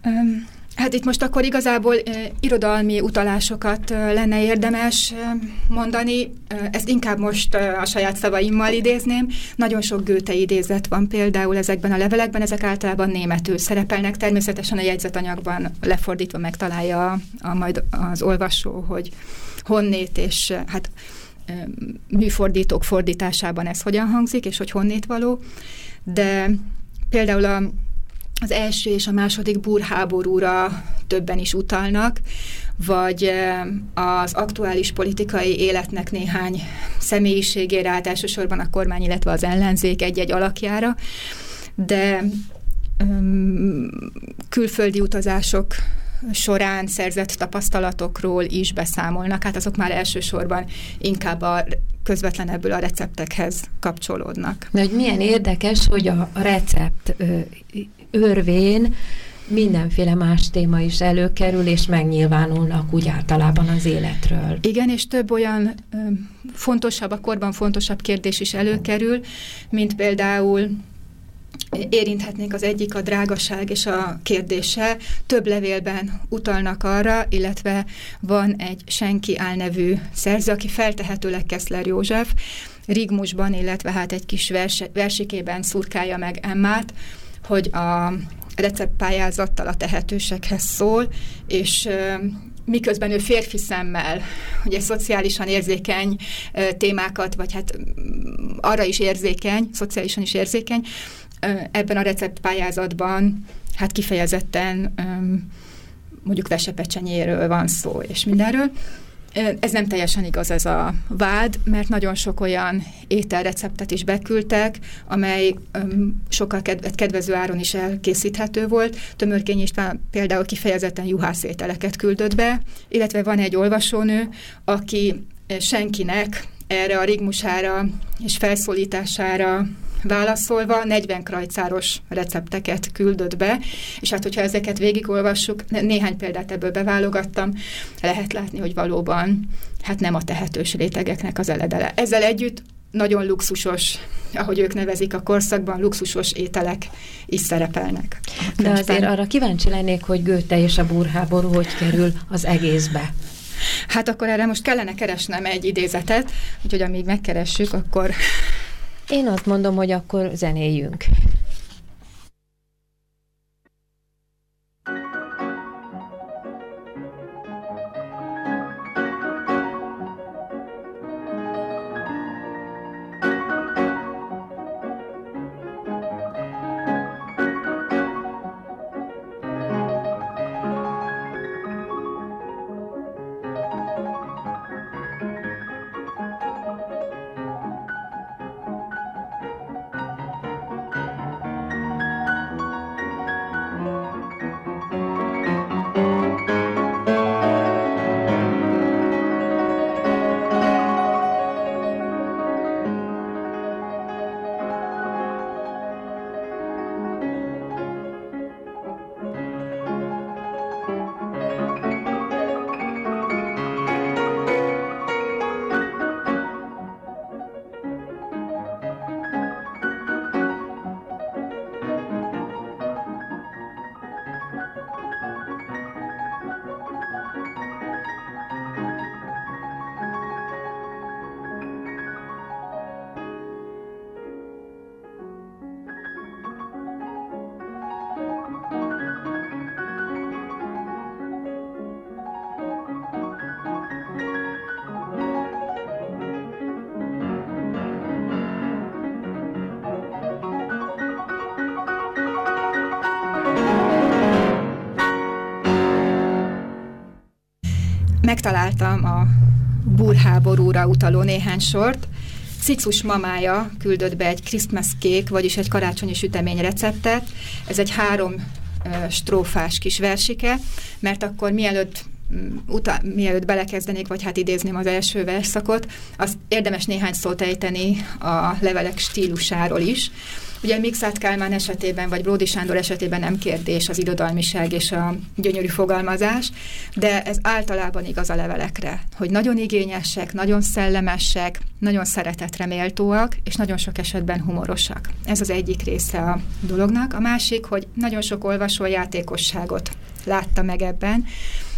Um, Hát itt most akkor igazából e, irodalmi utalásokat e, lenne érdemes e, mondani. E, ezt inkább most e, a saját szavaimmal idézném. Nagyon sok Goethe idézet van például ezekben a levelekben, ezek általában németül szerepelnek. Természetesen a jegyzetanyagban lefordítva megtalálja a, a, majd az olvasó, hogy honnét és hát e, műfordítók fordításában ez hogyan hangzik, és hogy honnét való. De például a az első és a második burháborúra többen is utalnak, vagy az aktuális politikai életnek néhány személyiségére, át elsősorban a kormány, illetve az ellenzék egy-egy alakjára, de külföldi utazások során szerzett tapasztalatokról is beszámolnak, hát azok már elsősorban inkább a közvetlenebből a receptekhez kapcsolódnak. De hogy milyen érdekes, hogy a recept örvén mindenféle más téma is előkerül, és megnyilvánulnak úgy általában az életről. Igen, és több olyan ö, fontosabb, a korban fontosabb kérdés is előkerül, mint például érinthetnénk az egyik a drágaság és a kérdése. Több levélben utalnak arra, illetve van egy Senki álnevű szerző, aki feltehetőleg Keszler József, Rigmusban, illetve hát egy kis verse, versikében szurkálja meg Emmát, hogy a receptpályázattal a tehetősekhez szól, és miközben ő férfi szemmel, ugye szociálisan érzékeny témákat, vagy hát arra is érzékeny, szociálisan is érzékeny, ebben a receptpályázatban hát kifejezetten mondjuk vesepecsenyéről van szó, és mindenről. Ez nem teljesen igaz ez a vád, mert nagyon sok olyan ételreceptet is beküldtek, amely um, sokkal kedve, kedvező áron is elkészíthető volt. Tömörkény István például kifejezetten juhászételeket küldött be, illetve van egy olvasónő, aki senkinek erre a rigmusára és felszólítására válaszolva 40 krajcáros recepteket küldött be, és hát hogyha ezeket végigolvassuk, néhány példát ebből beválogattam, lehet látni, hogy valóban hát nem a tehetős rétegeknek az eledele. Ezzel együtt nagyon luxusos, ahogy ők nevezik a korszakban, luxusos ételek is szerepelnek. De azért arra kíváncsi lennék, hogy Göte és a burháború hogy kerül az egészbe. Hát akkor erre most kellene keresnem egy idézetet, úgyhogy amíg megkeressük, akkor én azt mondom, hogy akkor zenéljünk. Megtaláltam a burháborúra utaló néhány sort. Cicus mamája küldött be egy Christmas cake, vagyis egy karácsonyi sütemény receptet. Ez egy három strófás kis versike, mert akkor mielőtt mm, uta, mielőtt belekezdenék, vagy hát idézném az első verszakot, az érdemes néhány szót ejteni a levelek stílusáról is. Ugye Mixát Kálmán esetében, vagy Bródi Sándor esetében nem kérdés az irodalmiság és a gyönyörű fogalmazás, de ez általában igaz a levelekre, hogy nagyon igényesek, nagyon szellemesek, nagyon szeretetre méltóak, és nagyon sok esetben humorosak. Ez az egyik része a dolognak. A másik, hogy nagyon sok olvasó játékosságot látta meg ebben,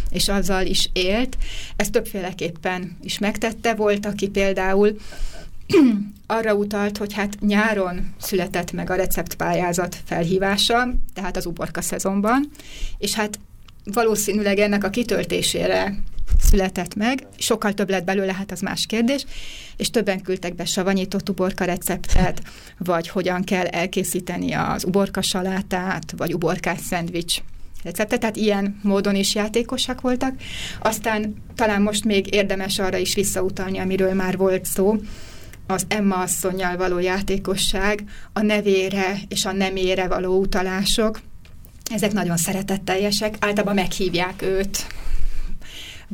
és azzal is élt. Ezt többféleképpen is megtette. Volt, aki például arra utalt, hogy hát nyáron született meg a receptpályázat felhívása, tehát az uborka szezonban, és hát valószínűleg ennek a kitöltésére született meg, sokkal több lett belőle, hát az más kérdés, és többen küldtek be savanyított uborka receptet, vagy hogyan kell elkészíteni az uborka salátát, vagy uborkás szendvics receptet, tehát ilyen módon is játékosak voltak. Aztán talán most még érdemes arra is visszautalni, amiről már volt szó, az Emma asszonyjal való játékosság, a nevére és a nemére való utalások, ezek nagyon szeretetteljesek, általában meghívják őt,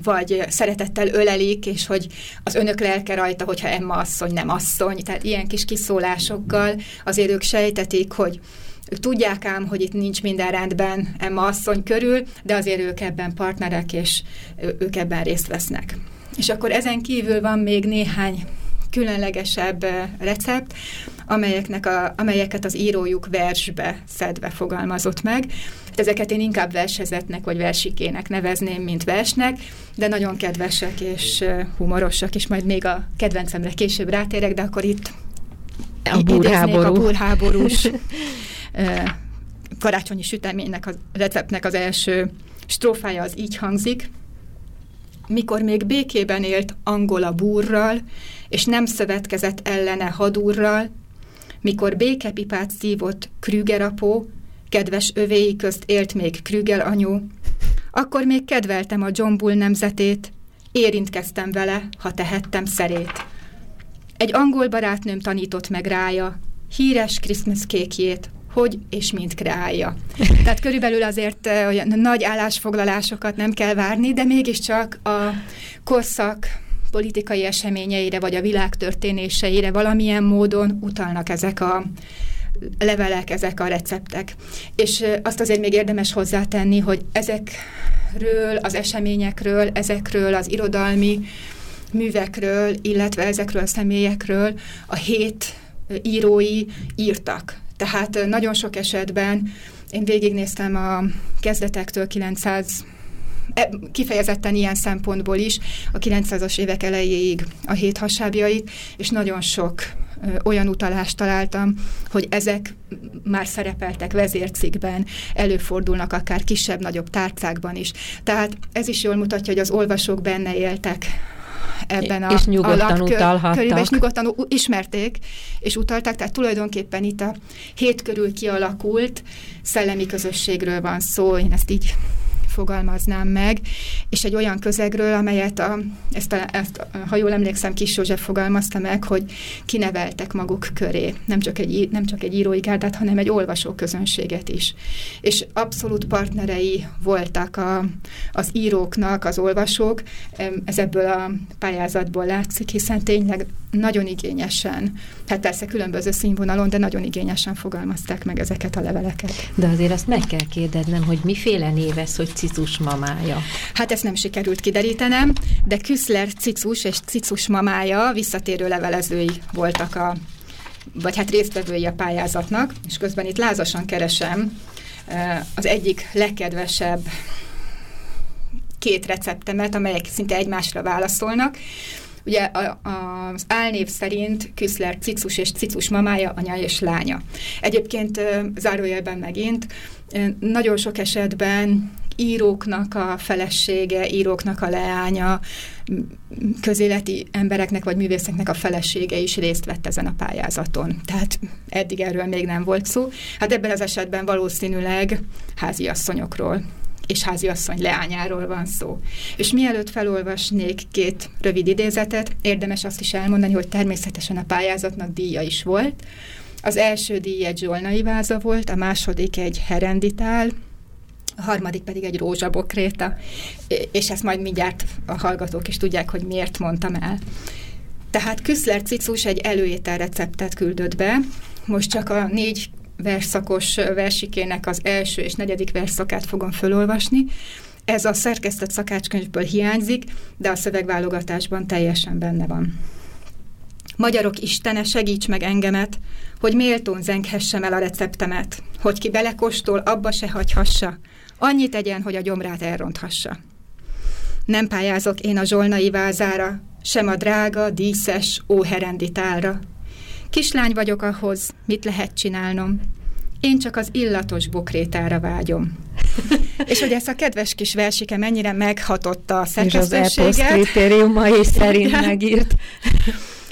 vagy szeretettel ölelik, és hogy az önök lelke rajta, hogyha Emma asszony nem asszony, tehát ilyen kis kiszólásokkal azért ők sejtetik, hogy ők tudják ám, hogy itt nincs minden rendben Emma asszony körül, de azért ők ebben partnerek, és ők ebben részt vesznek. És akkor ezen kívül van még néhány különlegesebb recept, amelyeknek a, amelyeket az írójuk versbe szedve fogalmazott meg. Hát ezeket én inkább versezetnek vagy versikének nevezném, mint versnek, de nagyon kedvesek és humorosak, és majd még a kedvencemre később rátérek, de akkor itt a burháború. a burháborús karácsonyi süteménynek, a receptnek az első strófája az így hangzik, mikor még békében élt Angola búrral, és nem szövetkezett ellene hadúrral, mikor békepipát szívott Krüger apó, kedves övéi közt élt még Krüger anyu, akkor még kedveltem a John Bull nemzetét, érintkeztem vele, ha tehettem szerét. Egy angol barátnőm tanított meg rája, híres Christmas kékjét, hogy és mint kreálja. Tehát körülbelül azért olyan nagy állásfoglalásokat nem kell várni, de mégiscsak a korszak politikai eseményeire, vagy a világ történéseire valamilyen módon utalnak ezek a levelek, ezek a receptek. És azt azért még érdemes hozzátenni, hogy ezekről az eseményekről, ezekről az irodalmi művekről, illetve ezekről a személyekről a hét írói írtak. Tehát nagyon sok esetben én végignéztem a kezdetektől 900 e, kifejezetten ilyen szempontból is a 900-as évek elejéig a hét hasábjait, és nagyon sok olyan utalást találtam, hogy ezek már szerepeltek vezércikben, előfordulnak akár kisebb-nagyobb tárcákban is. Tehát ez is jól mutatja, hogy az olvasók benne éltek ebben a, és nyugodtan a utalhattak. És nyugodtan ismerték, és utalták, tehát tulajdonképpen itt a hét körül kialakult szellemi közösségről van szó, én ezt így fogalmaznám meg, és egy olyan közegről, amelyet, a, ezt, a, ezt ha jól emlékszem, Kis József fogalmazta meg, hogy kineveltek maguk köré. Nem csak egy, nem csak egy írói gárdát, hanem egy olvasó közönséget is. És abszolút partnerei voltak a, az íróknak, az olvasók, ez ebből a pályázatból látszik, hiszen tényleg nagyon igényesen, hát persze különböző színvonalon, de nagyon igényesen fogalmazták meg ezeket a leveleket. De azért azt meg kell kérdeznem, hogy miféle névez, hogy Cicus mamája? Hát ezt nem sikerült kiderítenem, de Küszler Cicus és Cicus mamája visszatérő levelezői voltak a vagy hát résztvevői a pályázatnak, és közben itt lázasan keresem az egyik legkedvesebb két receptemet, amelyek szinte egymásra válaszolnak. Ugye a, a, az álnév szerint Küszler Cicus és Cicus mamája, anya és lánya. Egyébként zárójelben megint nagyon sok esetben íróknak a felesége, íróknak a leánya, közéleti embereknek vagy művészeknek a felesége is részt vett ezen a pályázaton. Tehát eddig erről még nem volt szó. Hát ebben az esetben valószínűleg háziasszonyokról és háziasszony leányáról van szó. És mielőtt felolvasnék két rövid idézetet, érdemes azt is elmondani, hogy természetesen a pályázatnak díja is volt. Az első díj egy zsolnai váza volt, a második egy herenditál, a harmadik pedig egy rózsabokréta, és ezt majd mindjárt a hallgatók is tudják, hogy miért mondtam el. Tehát Küszler Cicus egy előétel receptet küldött be, most csak a négy versszakos versikének az első és negyedik versszakát fogom fölolvasni. Ez a szerkesztett szakácskönyvből hiányzik, de a szövegválogatásban teljesen benne van. Magyarok Istene, segíts meg engemet, hogy méltón zenghessem el a receptemet, hogy ki belekostol, abba se hagyhassa, annyit tegyen, hogy a gyomrát elronthassa. Nem pályázok én a zsolnai vázára, sem a drága, díszes, óherenditálra. Kislány vagyok ahhoz, mit lehet csinálnom. Én csak az illatos bokrétára vágyom. és hogy ezt a kedves kis versike mennyire meghatotta a szerkesztőséget. És az kritériumai szerint Igen. megírt.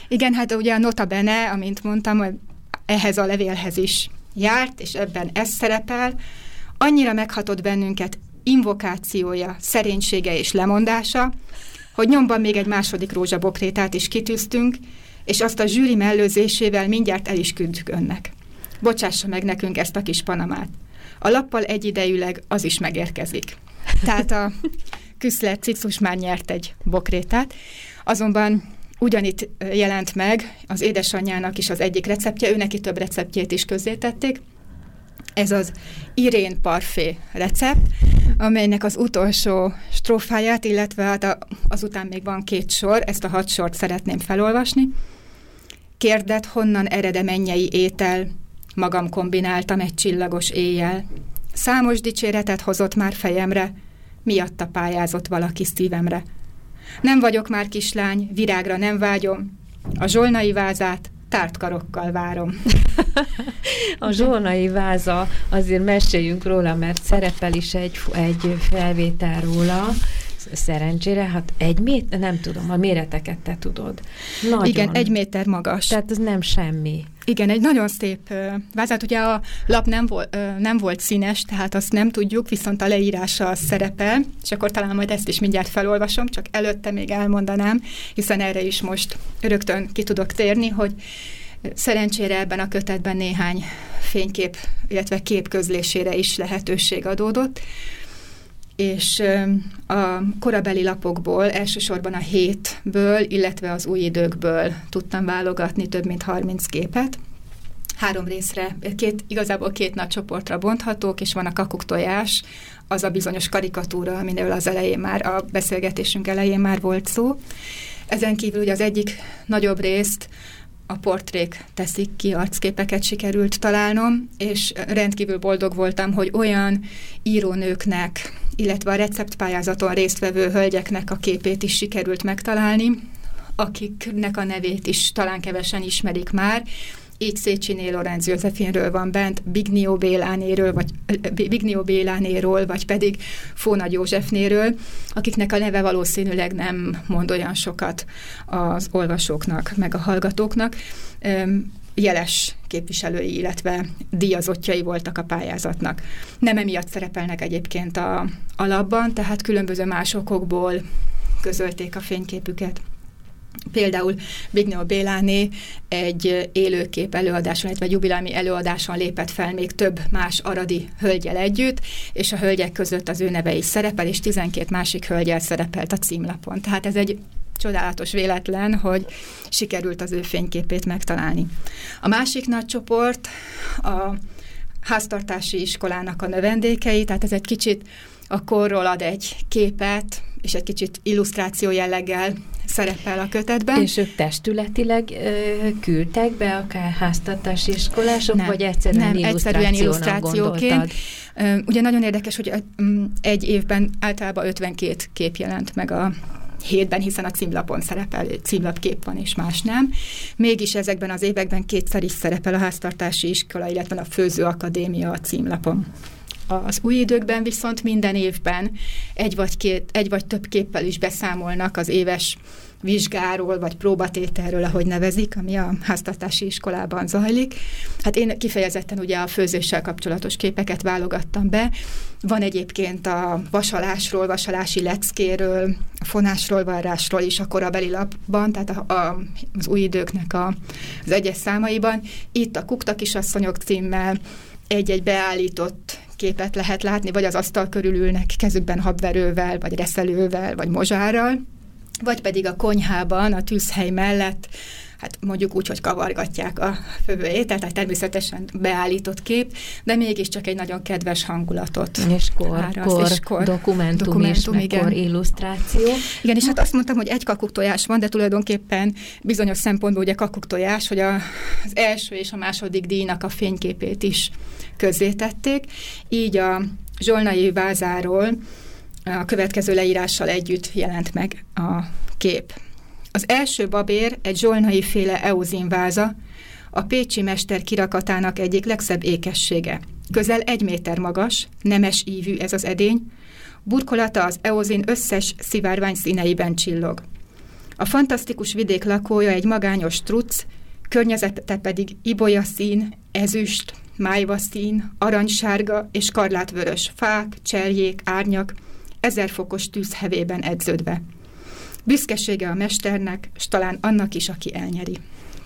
Igen, hát ugye a nota bene, amint mondtam, ehhez a levélhez is járt, és ebben ez szerepel. Annyira meghatott bennünket invokációja, szerénysége és lemondása, hogy nyomban még egy második rózsabokrétát is kitűztünk, és azt a zsűri mellőzésével mindjárt el is küldjük önnek. Bocsássa meg nekünk ezt a kis panamát. A lappal egyidejűleg az is megérkezik. Tehát a Küszler Cicus már nyert egy bokrétát, azonban ugyanitt jelent meg az édesanyjának is az egyik receptje, ő neki több receptjét is közzétették, ez az Irén Parfé recept, amelynek az utolsó strófáját, illetve hát a, azután még van két sor, ezt a hat sort szeretném felolvasni. Kérdett, honnan erede mennyei étel, magam kombináltam egy csillagos éjjel. Számos dicséretet hozott már fejemre, miatta pályázott valaki szívemre. Nem vagyok már kislány, virágra nem vágyom, a zsolnai vázát tárt karokkal várom. a zsolnai váza, azért meséljünk róla, mert szerepel is egy, egy felvétel róla, szerencsére, hát egy méter, nem tudom, a méreteket te tudod. Nagyon. Igen, egy méter magas. Tehát ez nem semmi. Igen, egy nagyon szép vázat. Ugye a lap nem, volt, nem volt színes, tehát azt nem tudjuk, viszont a leírása szerepel, és akkor talán majd ezt is mindjárt felolvasom, csak előtte még elmondanám, hiszen erre is most rögtön ki tudok térni, hogy szerencsére ebben a kötetben néhány fénykép, illetve kép közlésére is lehetőség adódott és a korabeli lapokból, elsősorban a hétből, illetve az új időkből tudtam válogatni több mint 30 képet. Három részre, két, igazából két nagy csoportra bonthatók, és van a kakuktojás, az a bizonyos karikatúra, amiről az elején már, a beszélgetésünk elején már volt szó. Ezen kívül ugye az egyik nagyobb részt a portrék teszik ki, arcképeket sikerült találnom, és rendkívül boldog voltam, hogy olyan írónőknek, illetve a receptpályázaton résztvevő hölgyeknek a képét is sikerült megtalálni, akiknek a nevét is talán kevesen ismerik már, így Szécsiné Lorenz Józsefinről van bent, Bignió Bélánéről, vagy Bignió Bélánéről, vagy pedig Fónagy Józsefnéről, akiknek a neve valószínűleg nem mond olyan sokat az olvasóknak, meg a hallgatóknak jeles képviselői, illetve díjazottjai voltak a pályázatnak. Nem emiatt szerepelnek egyébként a alapban, tehát különböző más okokból közölték a fényképüket. Például Bignyó Béláné egy élőkép előadáson, illetve jubilámi előadáson lépett fel még több más aradi hölgyel együtt, és a hölgyek között az ő neve is szerepel, és 12 másik hölgyel szerepelt a címlapon. Tehát ez egy csodálatos véletlen, hogy sikerült az ő fényképét megtalálni. A másik nagy csoport a háztartási iskolának a növendékei, tehát ez egy kicsit a korról ad egy képet, és egy kicsit illusztráció jelleggel szerepel a kötetben. És ők testületileg ö, küldtek be akár háztartási iskolások, nem, vagy egyszerűen nem, egyszerűen illusztrációként. Ö, ugye nagyon érdekes, hogy egy évben általában 52 kép jelent meg a hétben, hiszen a címlapon szerepel, címlapkép van, és más nem. Mégis ezekben az években kétszer is szerepel a háztartási iskola, illetve a főzőakadémia a címlapon. Az új időkben viszont minden évben egy vagy, két, egy vagy több képpel is beszámolnak az éves vizsgáról, vagy próbatételről, ahogy nevezik, ami a háztartási iskolában zajlik. Hát én kifejezetten ugye a főzéssel kapcsolatos képeket válogattam be. Van egyébként a vasalásról, vasalási leckéről, fonásról, varrásról is a korabeli lapban, tehát a, a, az új időknek a, az egyes számaiban. Itt a Kukta kisasszonyok címmel egy-egy beállított képet lehet látni, vagy az asztal körül ülnek kezükben habverővel, vagy reszelővel, vagy mozsárral, vagy pedig a konyhában, a tűzhely mellett hát mondjuk úgy, hogy kavargatják a fővő ételt, tehát természetesen beállított kép, de mégiscsak egy nagyon kedves hangulatot. És kor, kor, és kor dokumentum, dokumentum és igen. kor illusztráció. Igen, és hát azt mondtam, hogy egy kakuktojás van, de tulajdonképpen bizonyos szempontból ugye kakuktojás, hogy a, az első és a második díjnak a fényképét is közzétették. Így a Zsolnai vázáról a következő leírással együtt jelent meg a kép. Az első babér egy zsolnai féle eozinváza, a pécsi mester kirakatának egyik legszebb ékessége. Közel egy méter magas, nemes ívű ez az edény, burkolata az eozin összes szivárvány színeiben csillog. A fantasztikus vidék lakója egy magányos truc, környezete pedig ibolya szín, ezüst, májva szín, aranysárga és karlátvörös fák, cserjék, árnyak, ezerfokos tűzhevében edződve. Büszkesége a mesternek, és talán annak is, aki elnyeri.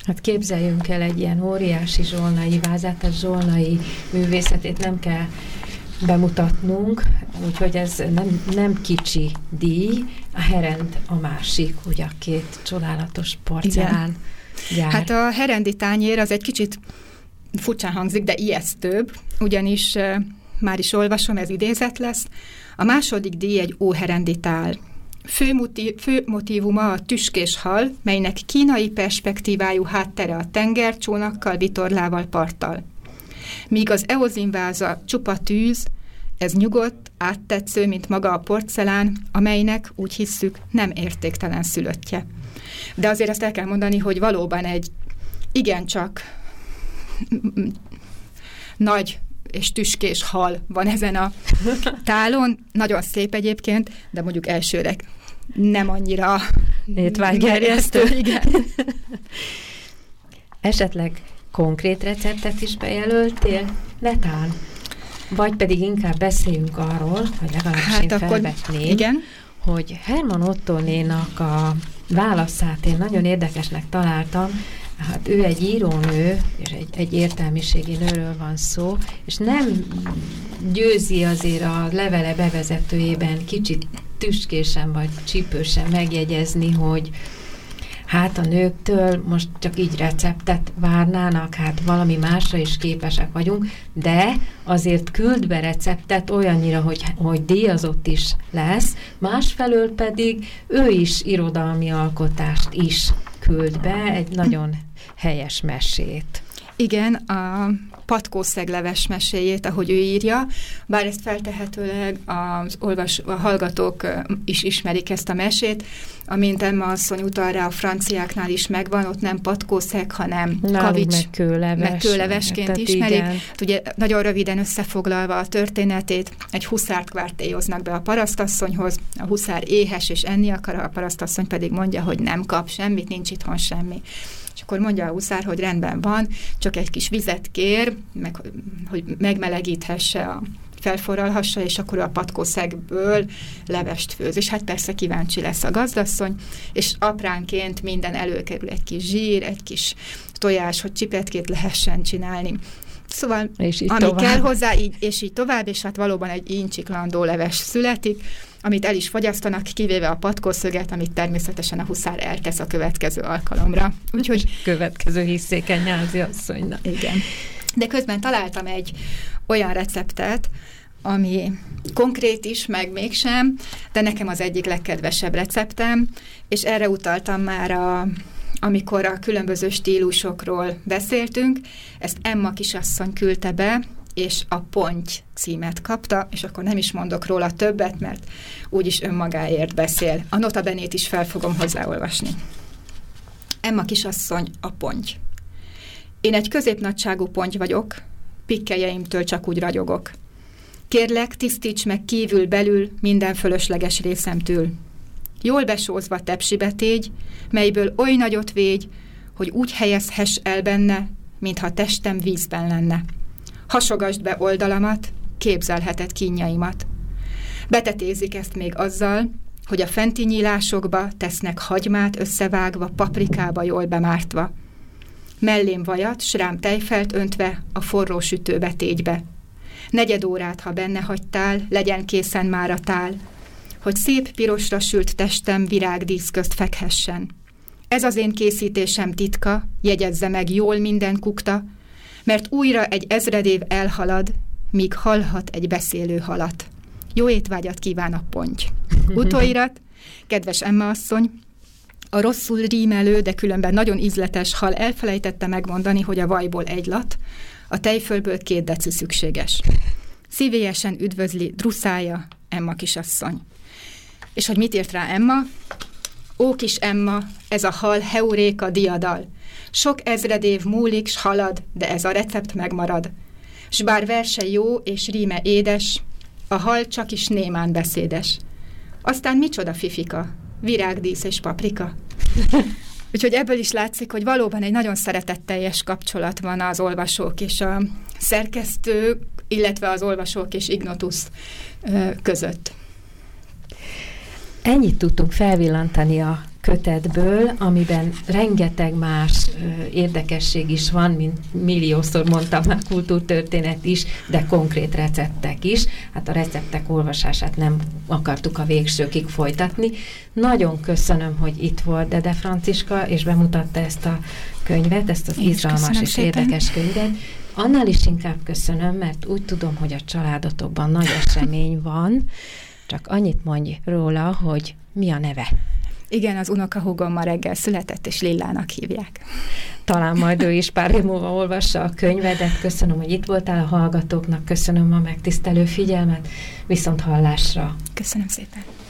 Hát képzeljünk el egy ilyen óriási zsolnai vázát, tehát zsolnai művészetét nem kell bemutatnunk, úgyhogy ez nem, nem kicsi díj, a Herend a másik, ugye a két csodálatos porcelán gyár. Hát a Herendi tányér az egy kicsit furcsán hangzik, de ijesztőbb, ugyanis már is olvasom, ez idézet lesz. A második díj egy óherenditál. Fő, motiv, fő motívuma a tüskés hal, melynek kínai perspektívájú háttere a tenger, csónakkal, vitorlával, parttal. Míg az eozinváza csupa tűz, ez nyugodt, áttetsző, mint maga a porcelán, amelynek, úgy hisszük, nem értéktelen szülöttje. De azért azt el kell mondani, hogy valóban egy igencsak nagy és tüskés hal van ezen a tálon. Nagyon szép egyébként, de mondjuk elsőre nem annyira étvágygerjesztő. Igen. Esetleg konkrét receptet is bejelöltél? Netán. Vagy pedig inkább beszéljünk arról, hogy legalábbis hát én akkor, felvetném, igen. hogy Herman Ottonénak a válaszát én nagyon érdekesnek találtam, Hát ő egy írónő, és egy, egy értelmiségi nőről van szó, és nem győzi azért a levele bevezetőjében kicsit tüskésen vagy csípősen megjegyezni, hogy hát a nőktől most csak így receptet várnának, hát valami másra is képesek vagyunk, de azért küld be receptet olyannyira, hogy, hogy díjazott is lesz, másfelől pedig ő is irodalmi alkotást is küld be, egy nagyon helyes mesét. Igen, a patkószegleves meséjét, ahogy ő írja, bár ezt feltehetőleg az olvas, a hallgatók is ismerik ezt a mesét, amint Emma asszony utal rá a franciáknál is megvan, ott nem patkószeg, hanem Nálunk kavics, meg kőleves. Meg kőlevesként Tehát ismerik. Igen. Ugye nagyon röviden összefoglalva a történetét, egy huszárt kvártélyoznak be a parasztasszonyhoz, a huszár éhes és enni akar, a parasztasszony pedig mondja, hogy nem kap semmit, nincs itthon semmi és akkor mondja a huszár, hogy rendben van, csak egy kis vizet kér, meg, hogy megmelegíthesse a felforralhassa, és akkor a patkószegből levest főz. És hát persze kíváncsi lesz a gazdasszony, és apránként minden előkerül egy kis zsír, egy kis tojás, hogy csipetkét lehessen csinálni. Szóval, és így ami tovább. kell hozzá, így, és így tovább, és hát valóban egy incsiklandó leves születik, amit el is fogyasztanak, kivéve a patkószöget, amit természetesen a huszár eltesz a következő alkalomra. Úgyhogy... következő hiszéken nyázi asszonynak. Igen. De közben találtam egy olyan receptet, ami konkrét is, meg mégsem, de nekem az egyik legkedvesebb receptem, és erre utaltam már a amikor a különböző stílusokról beszéltünk, ezt Emma kisasszony küldte be, és a Ponty címet kapta, és akkor nem is mondok róla többet, mert úgyis önmagáért beszél. A notabenét is fel fogom hozzáolvasni. Emma kisasszony, a ponty. Én egy középnagyságú ponty vagyok, pikkelyeimtől csak úgy ragyogok. Kérlek, tisztíts meg kívül-belül minden fölösleges részemtől. Jól besózva tepsibe tégy, melyből oly nagyot végy, hogy úgy helyezhess el benne, mintha testem vízben lenne. Hasogasd be oldalamat, képzelheted kínjaimat. Betetézik ezt még azzal, hogy a fenti nyílásokba tesznek hagymát összevágva, paprikába jól bemártva. Mellém vajat, srám tejfelt öntve a forró sütőbe tégybe. Negyed órát, ha benne hagytál, legyen készen már a tál, hogy szép pirosra sült testem virágdísz közt fekhessen. Ez az én készítésem titka, jegyezze meg jól minden kukta, mert újra egy ezred év elhalad, míg halhat egy beszélő halat. Jó étvágyat kíván a ponty. Utóirat, kedves Emma asszony, a rosszul rímelő, de különben nagyon ízletes hal elfelejtette megmondani, hogy a vajból egy lat, a tejfölből két deci szükséges. Szívélyesen üdvözli Druszája, Emma kisasszony. És hogy mit írt rá Emma? Ó kis Emma, ez a hal heuréka diadal. Sok ezred év múlik, s halad, de ez a recept megmarad. S bár verse jó és ríme édes, a hal csak is némán beszédes. Aztán micsoda fifika, virágdísz és paprika. Úgyhogy ebből is látszik, hogy valóban egy nagyon szeretetteljes kapcsolat van az olvasók és a szerkesztő, illetve az olvasók és Ignotus között. Ennyit tudtunk felvillantani a kötetből, amiben rengeteg más érdekesség is van, mint milliószor mondtam már kultúrtörténet is, de konkrét receptek is. Hát a receptek olvasását nem akartuk a végsőkig folytatni. Nagyon köszönöm, hogy itt volt Dede Franciska, és bemutatta ezt a könyvet, ezt az Én izgalmas és szépen. érdekes könyvet. Annál is inkább köszönöm, mert úgy tudom, hogy a családotokban nagy esemény van, csak annyit mondj róla, hogy mi a neve. Igen, az unokahúgom ma reggel született, és Lillának hívják. Talán majd ő is pár év múlva olvassa a könyvedet. Köszönöm, hogy itt voltál a hallgatóknak, köszönöm a megtisztelő figyelmet, viszont hallásra. Köszönöm szépen.